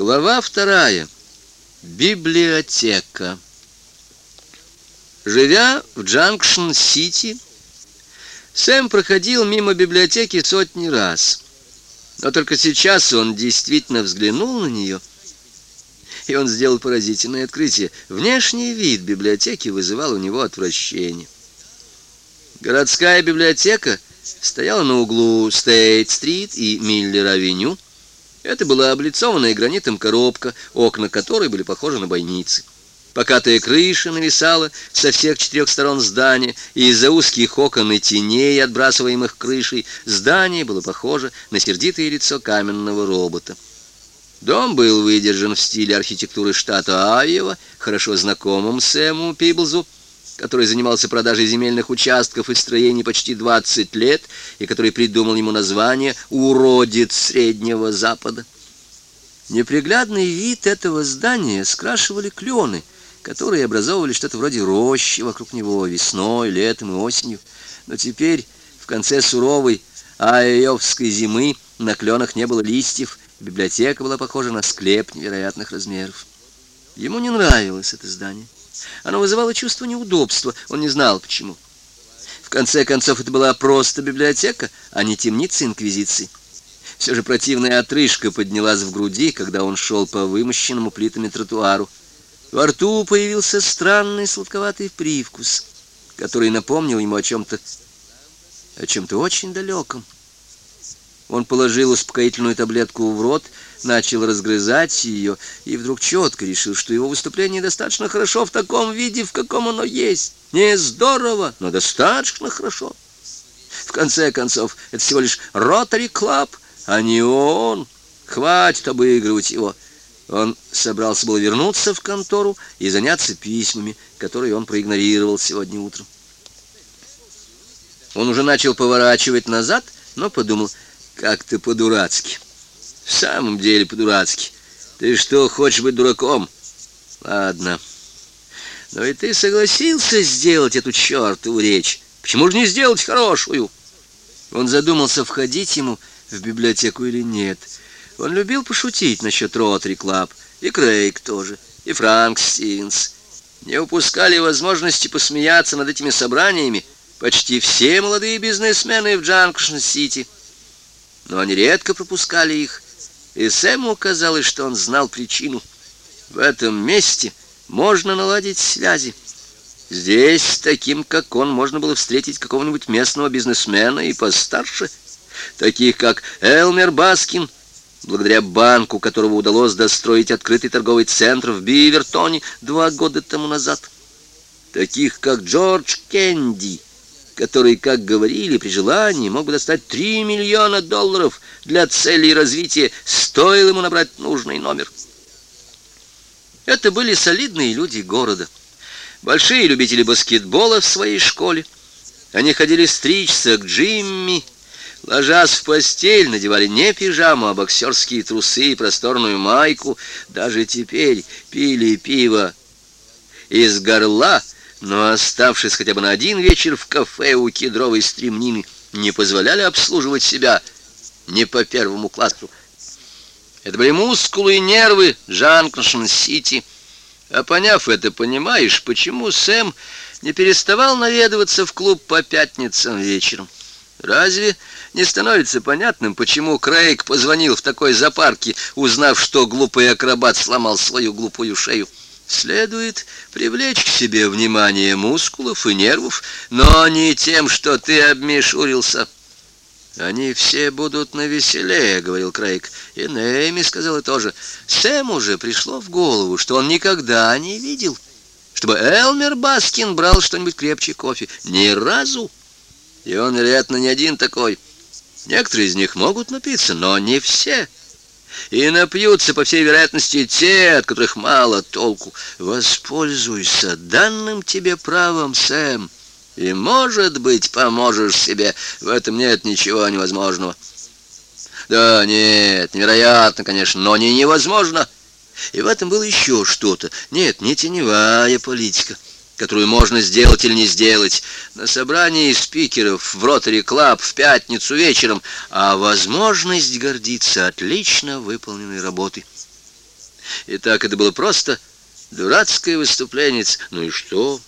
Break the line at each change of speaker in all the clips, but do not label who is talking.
Глава вторая. Библиотека. Живя в Джанкшн-Сити, Сэм проходил мимо библиотеки сотни раз. Но только сейчас он действительно взглянул на нее, и он сделал поразительное открытие. Внешний вид библиотеки вызывал у него отвращение. Городская библиотека стояла на углу Стейт-стрит и Миллер-авеню, это была облицованная гранитом коробка, окна которой были похожи на бойницы. Покатая крыша нависала со всех четырех сторон здания, и из-за узких окон и теней, отбрасываемых крышей, здание было похоже на сердитое лицо каменного робота. Дом был выдержан в стиле архитектуры штата Айова, хорошо знакомым Сэму Пиблзу, который занимался продажей земельных участков и строений почти 20 лет, и который придумал ему название «Уродец Среднего Запада». Неприглядный вид этого здания скрашивали клены, которые образовывали что-то вроде рощи вокруг него весной, летом и осенью. Но теперь, в конце суровой айовской зимы, на кленах не было листьев, библиотека была похожа на склеп невероятных размеров. Ему не нравилось это здание. Оно вызывало чувство неудобства, он не знал почему. В конце концов, это была просто библиотека, а не темница инквизиции. Все же противная отрыжка поднялась в груди, когда он шел по вымощенному плитами тротуару. Во рту появился странный сладковатый привкус, который напомнил ему о чем-то о чем-то очень далеком. Он положил успокоительную таблетку в рот, начал разгрызать ее, и вдруг четко решил, что его выступление достаточно хорошо в таком виде, в каком оно есть. Не здорово, но достаточно хорошо. В конце концов, это всего лишь Ротари Клаб, а не ООН. Хватит обыгрывать его. Он собрался было вернуться в контору и заняться письмами, которые он проигнорировал сегодня утром. Он уже начал поворачивать назад, но подумал, как-то по-дурацки. В самом деле по-дурацки. Ты что, хочешь быть дураком? Ладно. Но и ты согласился сделать эту чертову речь. Почему же не сделать хорошую? Он задумался, входить ему в библиотеку или нет. Он любил пошутить насчет Ротари Клаб, и Крейг тоже, и Франк Стивенс. Не упускали возможности посмеяться над этими собраниями почти все молодые бизнесмены в Джанкшн-Сити. Но они редко пропускали их, и Сэму казалось, что он знал причину. В этом месте можно наладить связи. Здесь, таким как он, можно было встретить какого-нибудь местного бизнесмена и постарше, таких как Элмер Баскин, благодаря банку, которого удалось достроить открытый торговый центр в Бивертоне два года тому назад, таких как Джордж Кенди, который, как говорили, при желании мог бы достать 3 миллиона долларов для целей развития, стоило ему набрать нужный номер. Это были солидные люди города, большие любители баскетбола в своей школе. Они ходили стричься к Джимми, ложась в постель, надевали не пижаму, а боксерские трусы и просторную майку. Даже теперь пили пиво из горла, но оставшись хотя бы на один вечер в кафе у кедровой стремнины, не позволяли обслуживать себя не по первому классу. Это были мускулы и нервы Джанкшн-Сити. А поняв это, понимаешь, почему Сэм не переставал наведываться в клуб по пятницам вечером. Разве не становится понятным, почему Крейг позвонил в такой запарке, узнав, что глупый акробат сломал свою глупую шею? Следует привлечь к себе внимание мускулов и нервов, но не тем, что ты обмишурился. Они все будут навеселе, говорил Крейг. И Нейоми сказала тоже. Сэму уже пришло в голову, что он никогда не видел, чтобы Элмер Баскин брал что-нибудь крепче кофе. Ни разу. И он, вероятно, не один такой. Некоторые из них могут напиться, но не все и напьются, по всей вероятности, те, от которых мало толку. Воспользуйся данным тебе правом, Сэм, и, может быть, поможешь себе. В этом нет ничего невозможного. Да, нет, невероятно, конечно, но не невозможно. И в этом было еще что-то. Нет, не теневая политика которую можно сделать или не сделать, на собрании спикеров в Ротари Клаб в пятницу вечером, а возможность гордиться отлично выполненной работой. И так это было просто дурацкое выступление. Ну и что?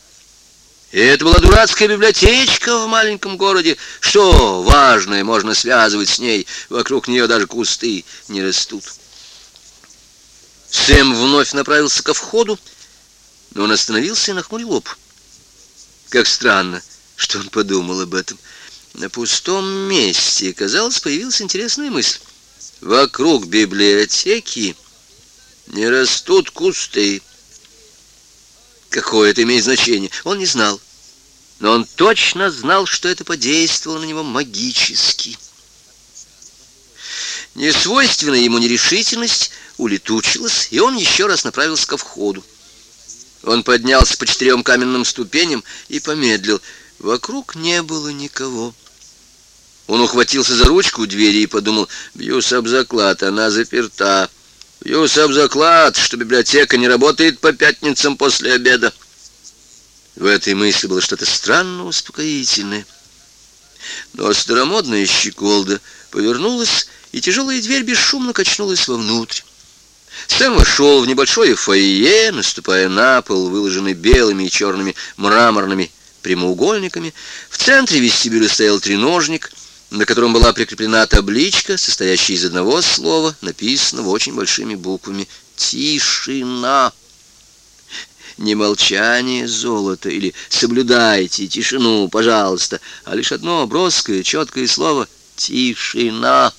И это была дурацкая библиотечка в маленьком городе. Что важное можно связывать с ней? Вокруг нее даже кусты не растут. Сэм вновь направился ко входу, но он остановился и нахмурил лоб. Как странно, что он подумал об этом. На пустом месте, казалось, появилась интересная мысль. Вокруг библиотеки не растут кусты. Какое это имеет значение? Он не знал. Но он точно знал, что это подействовало на него магически. Несвойственная ему нерешительность улетучилась, и он еще раз направился ко входу. Он поднялся по четырем каменным ступеням и помедлил. Вокруг не было никого. Он ухватился за ручку двери и подумал, бьюсь об заклад, она заперта. Бьюсь об заклад, что библиотека не работает по пятницам после обеда. В этой мысли было что-то странно успокоительное. Но старомодная щеколда повернулась, и тяжелая дверь бесшумно качнулась вовнутрь. Сэм вошел в небольшое фойе, наступая на пол, выложенный белыми и черными мраморными прямоугольниками. В центре вестибюля стоял треножник, на котором была прикреплена табличка, состоящая из одного слова, написанного очень большими буквами «Тишина». Не молчание золото или «соблюдайте тишину, пожалуйста», а лишь одно броское, четкое слово «тишина».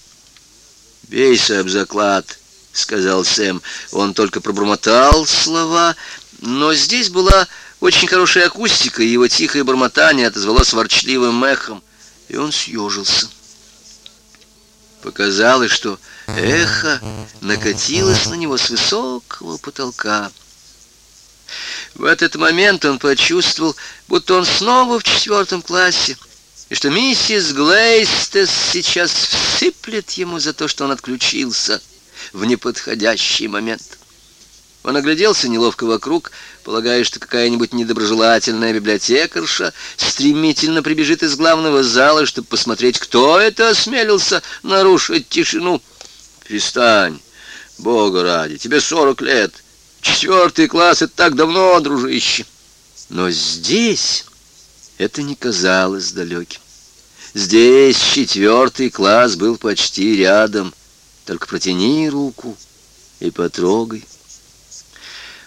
«Бейся об заклад», — сказал Сэм. Он только пробормотал слова, но здесь была очень хорошая акустика, и его тихое бормотание отозвалось ворчливым эхом, и он съежился. Показалось, что эхо накатилось на него с высокого потолка. В этот момент он почувствовал, будто он снова в четвертом классе, и что миссис Глейстес сейчас всыплет ему за то, что он отключился в неподходящий момент. Он огляделся неловко вокруг, полагая, что какая-нибудь недоброжелательная библиотекарша стремительно прибежит из главного зала, чтобы посмотреть, кто это осмелился нарушить тишину. «Перестань, Бога ради, тебе сорок лет. Четвертый класс — это так давно, дружище». Но здесь это не казалось далеким. Здесь четвертый класс был почти рядом. Только протяни руку и потрогай.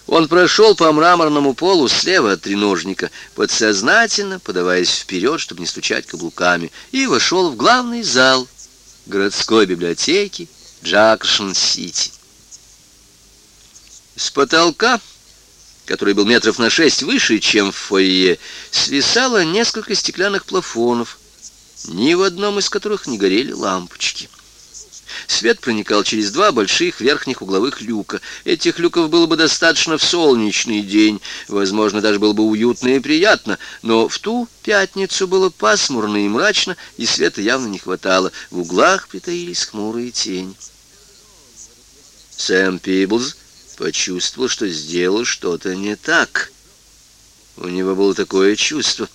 Он прошел по мраморному полу слева от треножника, подсознательно подаваясь вперед, чтобы не стучать каблуками, и вошел в главный зал городской библиотеки Джанкшн-Сити. С потолка, который был метров на шесть выше, чем в фойе, свисало несколько стеклянных плафонов, ни в одном из которых не горели лампочки. Свет проникал через два больших верхних угловых люка. Этих люков было бы достаточно в солнечный день, возможно, даже было бы уютно и приятно, но в ту пятницу было пасмурно и мрачно, и света явно не хватало. В углах притаились хмурые тени. Сэм Пиблз почувствовал, что сделал что-то не так. У него было такое чувство,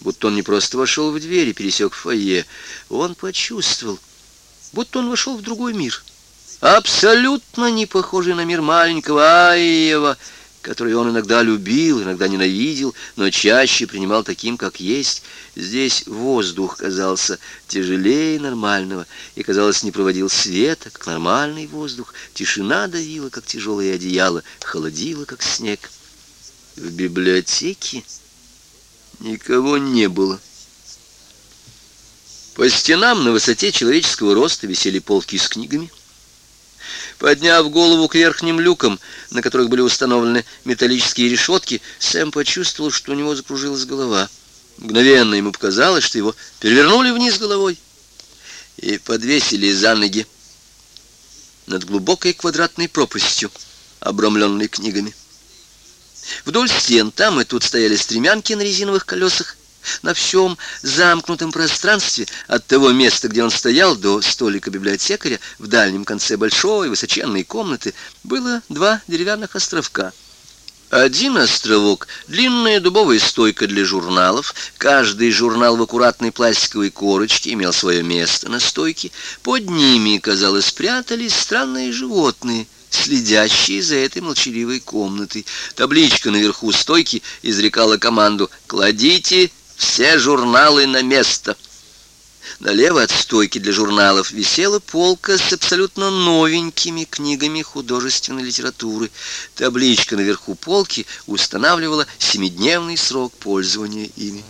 будто он не просто вошел в дверь и пересек фойе. Он почувствовал, будто он вошел в другой мир, абсолютно не похожий на мир маленького Аева, который он иногда любил, иногда ненавидел, но чаще принимал таким, как есть. Здесь воздух казался тяжелее нормального и, казалось, не проводил света, как нормальный воздух. Тишина давила, как тяжелое одеяло, холодила, как снег. В библиотеке никого не было. По стенам на высоте человеческого роста висели полки с книгами. Подняв голову к верхним люкам, на которых были установлены металлические решетки, Сэм почувствовал, что у него закружилась голова. Мгновенно ему показалось, что его перевернули вниз головой и подвесили за ноги над глубокой квадратной пропастью, обрамленной книгами. Вдоль стен там и тут стояли стремянки на резиновых колесах, на всем замкнутом пространстве от того места, где он стоял, до столика библиотекаря в дальнем конце большой высоченной комнаты было два деревянных островка. Один островок — длинная дубовая стойка для журналов. Каждый журнал в аккуратной пластиковой корочке имел свое место на стойке. Под ними, казалось, спрятались странные животные следящие за этой молчаливой комнатой. Табличка наверху стойки изрекала команду «Кладите все журналы на место». Налево от стойки для журналов висела полка с абсолютно новенькими книгами художественной литературы. Табличка наверху полки устанавливала семидневный срок пользования ими.